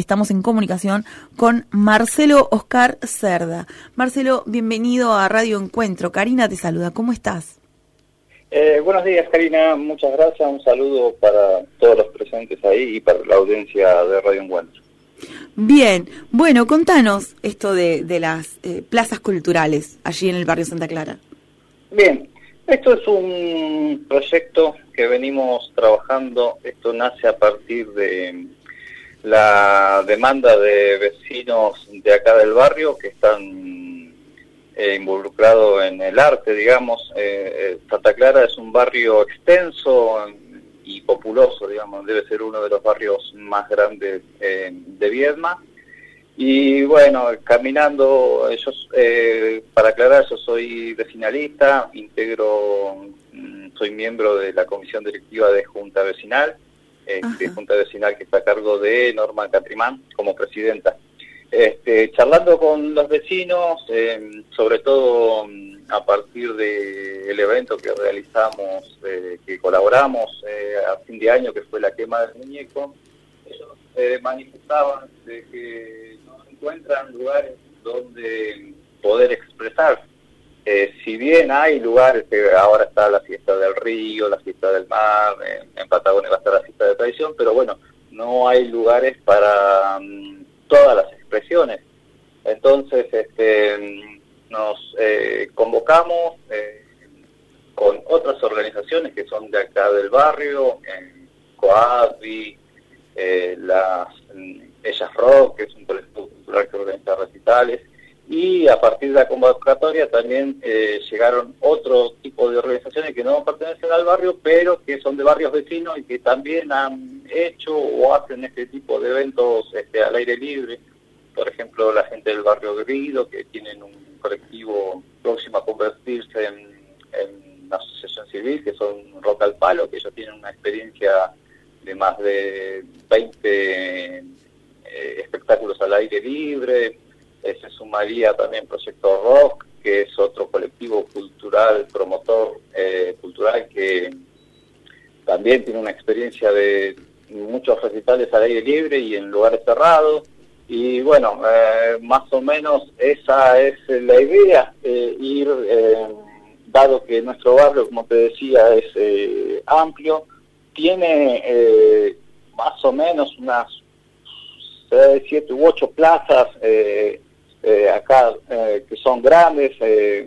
estamos en comunicación con Marcelo Oscar Cerda. Marcelo, bienvenido a Radio Encuentro. Karina te saluda, ¿cómo estás? Eh, buenos días, Karina. Muchas gracias. Un saludo para todos los presentes ahí y para la audiencia de Radio Encuentro. Bien, bueno, contanos esto de, las eh, plazas culturales allí en el barrio Santa Clara. Bien, esto es un proyecto que venimos trabajando. Esto nace a partir de la demanda de vecinos de acá del barrio que están eh, involucrados en el arte, digamos. Eh, eh, Santa Clara es un barrio extenso y populoso, digamos, debe ser uno de los barrios más grandes de Viedma. Y bueno, caminando, para aclarar, yo soy vecinalista, integro, mm, soy miembro de la comisión directiva de Junta Vecinal este, Junta Vecinal que está a cargo de Norma Catrimán como presidenta. Este, charlando con los vecinos, em, sobre todo mm, a partir del evento que realizamos, eh, que colaboramos eh, a fin de año, que fue la quema del muñeco, ellos eh, manifestaban de que no encuentran lugares donde poder expresar eh, si bien hay lugares que ahora está la fiesta del río, la fiesta del mar, en, Patagonia va a estar la fiesta de tradición, pero bueno, no hay lugares para mm, todas las expresiones. Entonces, este, nos eh, convocamos eh, con otras organizaciones que son de acá del barrio, en Coadvi, las mm, Ellas Rock, que es un colectivo cultural que organiza recitales, y a partir de la convocatoria también eh, llegaron otro tipo de organizaciones que no pertenecen al barrio, pero que son de barrios vecinos y que también han hecho o hacen este tipo de eventos este, al aire libre. Por ejemplo, la gente del barrio Grido, que tienen un colectivo próximo a convertirse en, una asociación civil, que son Rock al Palo, que ellos tienen una experiencia de más de 20 eh, espectáculos al aire libre eh, se sumaría también Proyecto Rock, que es otro colectivo cultural, promotor eh, cultural que también tiene una experiencia de muchos recitales al aire libre y en lugares cerrados. Y bueno, eh, más o menos esa es la idea, ir, dado que nuestro barrio, como te decía, es amplio, tiene más o menos unas siete u ocho plazas eh, eh, acá eh, que son grandes, eh,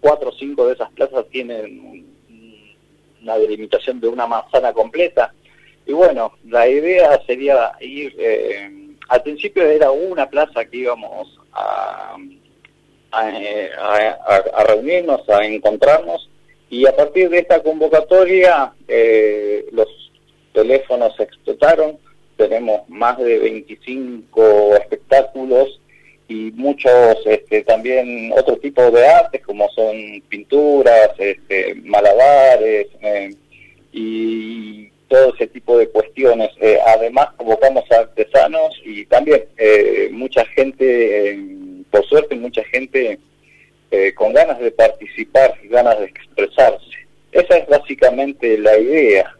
cuatro o cinco de esas plazas tienen una delimitación de una manzana completa. Y bueno, la idea sería ir, al principio era una plaza que íbamos a, a, reunirnos, a encontrarnos, y a partir de esta convocatoria los teléfonos explotaron, tenemos más de 25 espectáculos y muchos este, también otro tipo de artes como son pinturas, este, malabares eh, y todo ese tipo de cuestiones. Eh, además convocamos a artesanos y también eh, mucha gente, por suerte mucha gente con ganas de participar ganas de expresarse. Esa es básicamente la idea.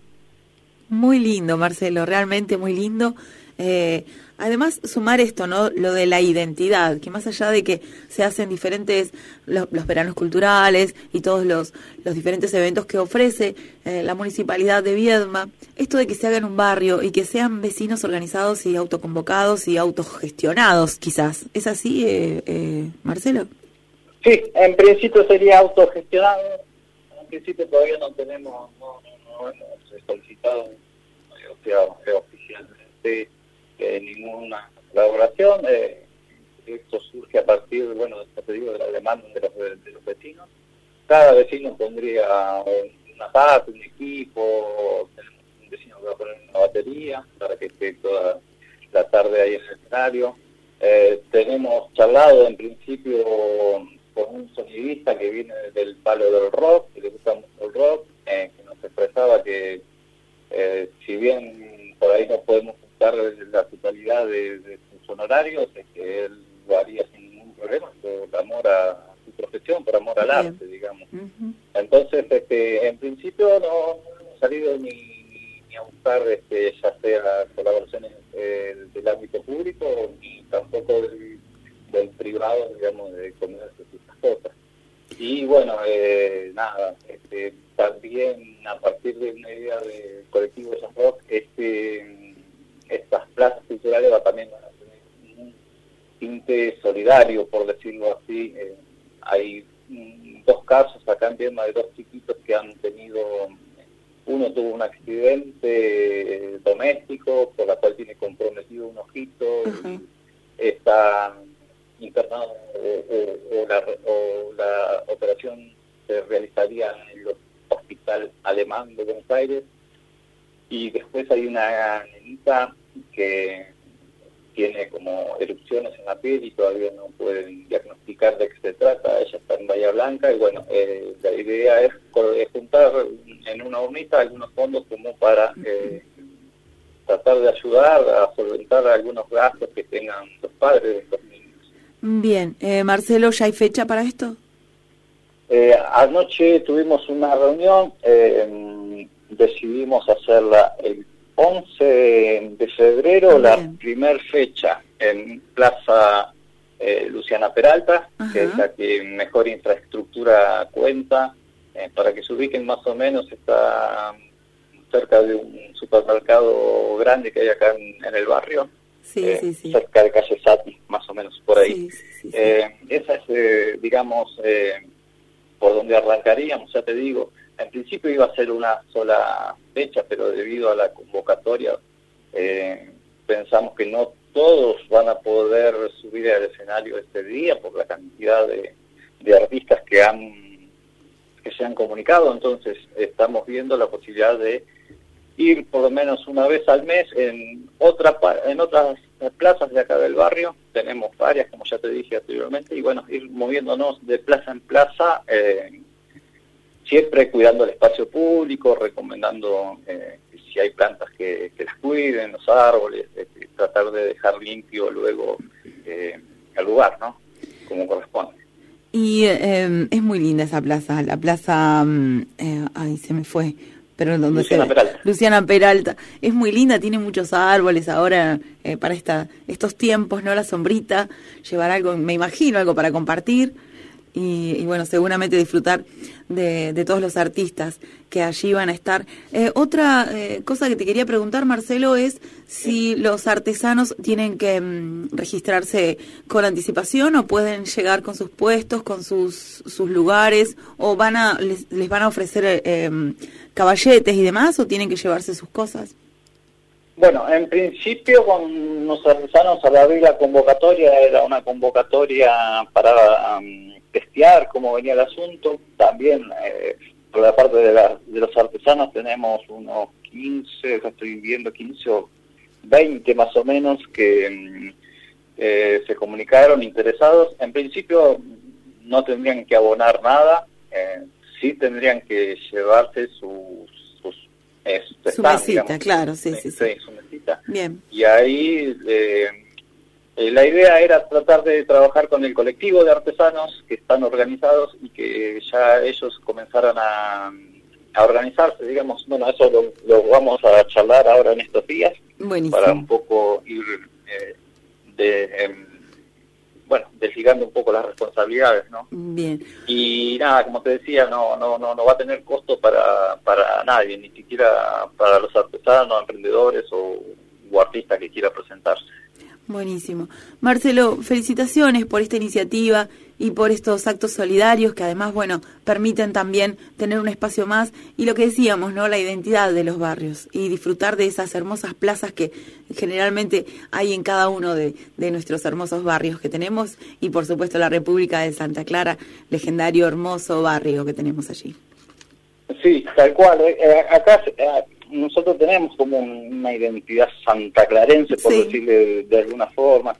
Muy lindo, Marcelo, realmente muy lindo. Eh, además, sumar esto, ¿no? Lo de la identidad, que más allá de que se hacen diferentes, los, veranos culturales y todos los, los diferentes eventos que ofrece eh, la municipalidad de Viedma, esto de que se haga en un barrio y que sean vecinos organizados y autoconvocados y autogestionados, quizás. ¿Es así, eh, eh, Marcelo? Sí, en principio sería autogestionado. En principio todavía no tenemos, no, no, hemos solicitado, o oficialmente eh, ninguna colaboración. Eh, esto surge a partir, bueno, te digo, de la demanda de los, de los vecinos. Cada vecino pondría una parte, un equipo, un vecino que va a poner una batería para que esté toda la tarde ahí en el escenario. Eh, tenemos charlado en principio con un sonidista que viene del palo del rock, que le gusta mucho el rock, que nos expresaba que si bien por ahí no podemos la totalidad de, sus honorarios, es que él lo haría sin ningún problema por amor a, su profesión, por amor al arte, digamos. Entonces, este, en principio no, hemos salido ni, ni, a buscar este, ya sea colaboraciones eh, de del ámbito público ni tampoco del, del privado, digamos, de comercio y estas cosas. Y bueno, eh, nada, este, también a partir de una idea del colectivo de San Rock, este, estas plazas culturales va también a tener un tinte solidario, por decirlo así. Eh, hay mm, dos casos acá en Viena de dos chiquitos que han tenido, uno tuvo un accidente doméstico por la cual tiene comprometido un ojito, está internado o, la, o la operación se realizaría en el hospital alemán de Buenos Aires y después hay una nenita que tiene como erupciones en la piel y todavía no pueden diagnosticar de qué se trata. Ella está en Bahía Blanca y bueno, eh, la idea es juntar en una hornita algunos fondos como para eh, tratar de ayudar a solventar algunos gastos que tengan los padres de estos niños. Bien, eh, Marcelo, ¿ya hay fecha para esto? anoche tuvimos una reunión, decidimos hacerla el 11 de febrero, la primer fecha en Plaza eh, Luciana Peralta, que es la que mejor infraestructura cuenta. Eh, para que se ubiquen más o menos, está cerca de un supermercado grande que hay acá en, el barrio. Eh, cerca de calle Sati, más o menos por ahí. esa es, digamos, por donde arrancaríamos, ya te digo, en principio iba a ser una sola fecha, pero debido a la convocatoria eh, pensamos que no todos van a poder subir al escenario este día por la cantidad de, artistas que han que se han comunicado, entonces estamos viendo la posibilidad de ir por lo menos una vez al mes en otra en otras plazas de acá del barrio, tenemos varias como ya te dije anteriormente, y bueno, ir moviéndonos de plaza en plaza eh, siempre cuidando el espacio público, recomendando eh, si hay plantas que, las cuiden, los árboles, este, tratar de dejar limpio luego eh, el lugar, ¿no? Como corresponde. Y eh, es muy linda esa plaza, la plaza, mm, ay, se me fue, pero donde Luciana Peralta. Luciana Peralta, es muy linda, tiene muchos árboles ahora para esta, estos tiempos, ¿no? La sombrita, llevar algo, me imagino, algo para compartir y, bueno, seguramente disfrutar de, todos los artistas que allí van a estar. Eh, otra eh, cosa que te quería preguntar, Marcelo, es si los artesanos tienen que mm, registrarse con anticipación o pueden llegar con sus puestos, con sus, sus lugares, o van a les, van a ofrecer eh, caballetes y demás, o tienen que llevarse sus cosas. Bueno, en principio con los artesanos al abrir la convocatoria era una convocatoria para testear cómo venía el asunto. También eh, por la parte de, de, los artesanos tenemos unos 15, estoy viendo 15 o 20 más o menos que mm, eh, se comunicaron interesados. En principio no tendrían que abonar nada, eh, sí tendrían que llevarse sus... sus su mesita, claro, sí, sí, sí. Su mesita. Bien. Y ahí... Eh, la idea era tratar de trabajar con el colectivo de artesanos que están organizados y que ya ellos comenzaran a, organizarse, digamos. Bueno, eso lo, vamos a charlar ahora en estos días para un poco ir eh, de, em, bueno, desligando un poco las responsabilidades, ¿no? Bien. Y nada, como te decía, no, no, no, no va a tener costo para, para nadie, ni siquiera para los artesanos, emprendedores o, o artistas que quiera presentarse. Buenísimo. Marcelo, felicitaciones por esta iniciativa y por estos actos solidarios que además, bueno, permiten también tener un espacio más y lo que decíamos, ¿no? La identidad de los barrios y disfrutar de esas hermosas plazas que generalmente hay en cada uno de, nuestros hermosos barrios que tenemos y por supuesto la República de Santa Clara, legendario hermoso barrio que tenemos allí. Sí, tal cual. Eh, eh, acá eh, nosotros tenemos como una identidad santaclarense, por decirle de, alguna forma.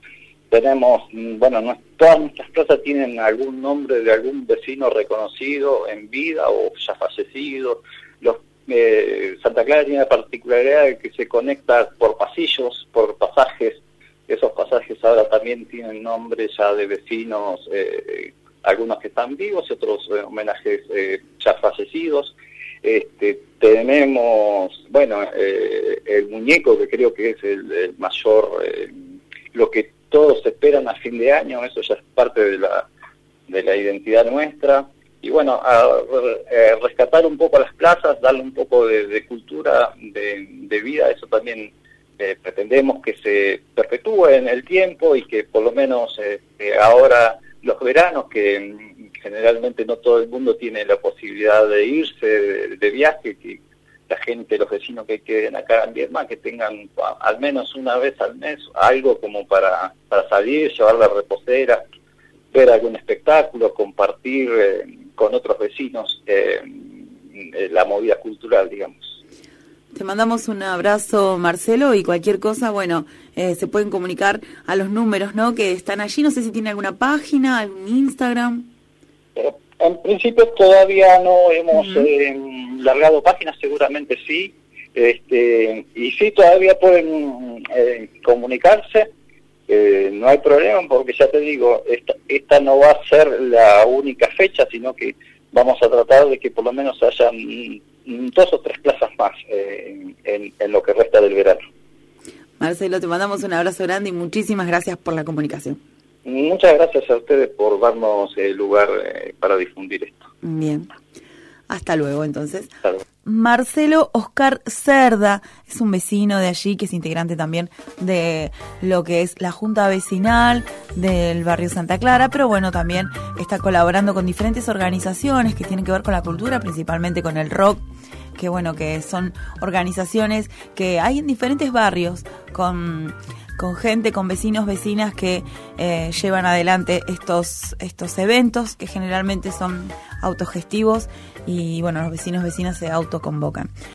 Tenemos, mm, bueno, todas nuestras plazas tienen algún nombre de algún vecino reconocido en vida o ya fallecido. Los, eh, Santa Clara tiene la particularidad de que se conecta por pasillos, por pasajes. Esos pasajes ahora también tienen nombre ya de vecinos, eh, algunos que están vivos y otros eh, homenajes ya fallecidos. Este, tenemos, bueno, eh, el muñeco que creo que es el, mayor, eh, lo que todos esperan a fin de año, eso ya es parte de la, de la identidad nuestra. Y bueno, a, eh, rescatar un poco a las plazas, darle un poco de, cultura, de, vida, eso también pretendemos que se perpetúe en el tiempo y que por lo menos ahora los veranos que generalmente no todo el mundo tiene la posibilidad de irse de, viaje, que la gente, los vecinos que queden acá en Vietnam, que tengan al menos una vez al mes algo como para, para salir, llevar la reposera, ver algún espectáculo, compartir eh, con otros vecinos eh, eh, la movida cultural, digamos. Te mandamos un abrazo, Marcelo, y cualquier cosa, bueno, se pueden comunicar a los números, ¿no? Que están allí. No sé si tiene alguna página, algún Instagram. En principio todavía no hemos eh, largado páginas, seguramente sí. Este, y sí, todavía pueden eh, comunicarse, eh, no hay problema porque ya te digo, esta, esta no va a ser la única fecha, sino que vamos a tratar de que por lo menos haya dos o tres plazas más en, en lo que resta del verano. Marcelo, te mandamos un abrazo grande y muchísimas gracias por la comunicación. Muchas gracias a ustedes por darnos el lugar eh, para difundir esto. Bien. Hasta luego, entonces. Marcelo Oscar Cerda es un vecino de allí que es integrante también de lo que es la Junta Vecinal del barrio Santa Clara, pero bueno, también está colaborando con diferentes organizaciones que tienen que ver con la cultura, principalmente con el rock, que bueno, que son organizaciones que hay en diferentes barrios con con gente, con vecinos, vecinas que eh, llevan adelante estos, estos eventos que generalmente son autogestivos y bueno, los vecinos, vecinas se autoconvocan.